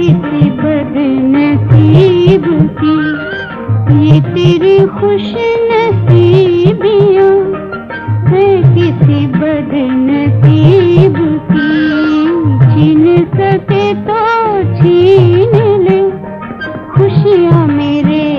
किसी बदनसीब की, ये तेरी खुश नसीबिया है किसी बदनसीब की छीन सके तो छीन ले, खुशियाँ मेरे